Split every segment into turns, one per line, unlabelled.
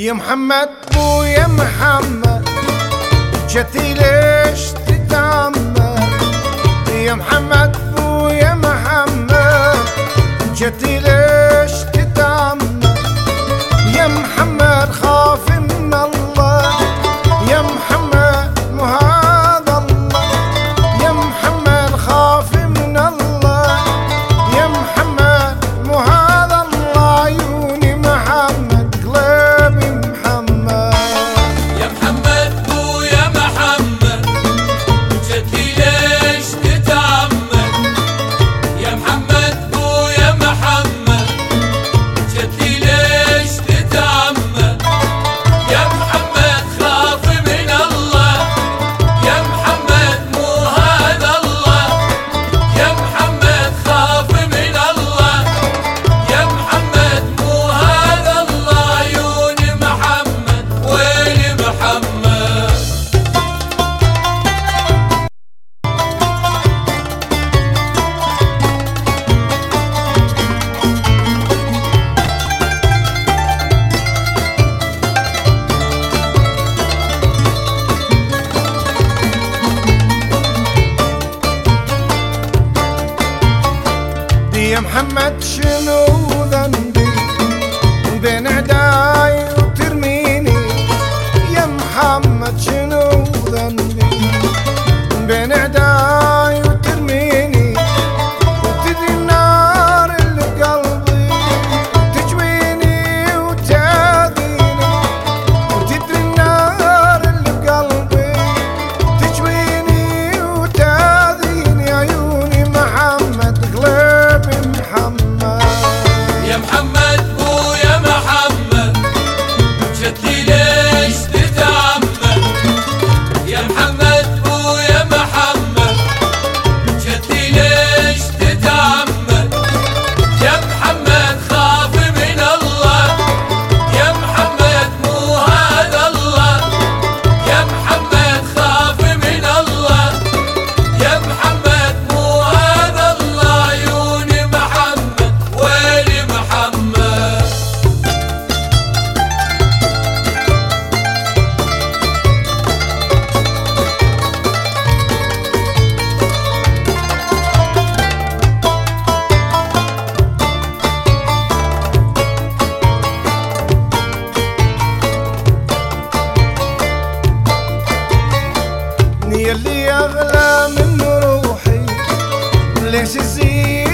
يا محمد بو يا محمد جتي ليش تتعمر. يا محمد بو يا محمد جتي محمد
شنو ذنبي؟ بين عداي و
see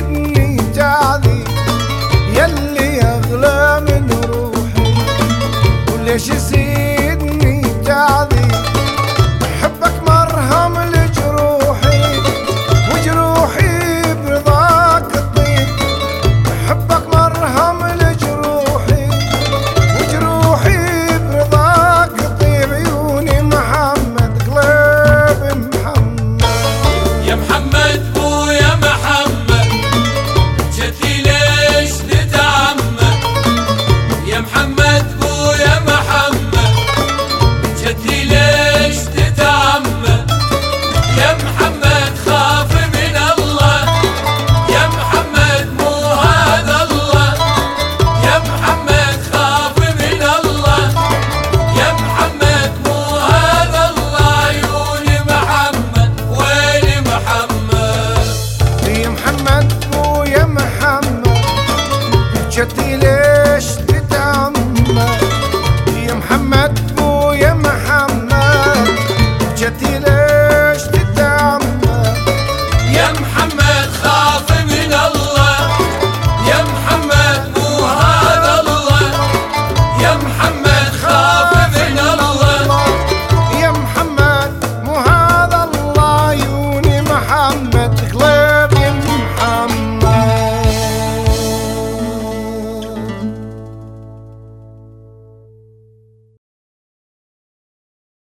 romantic land.